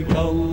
kalk.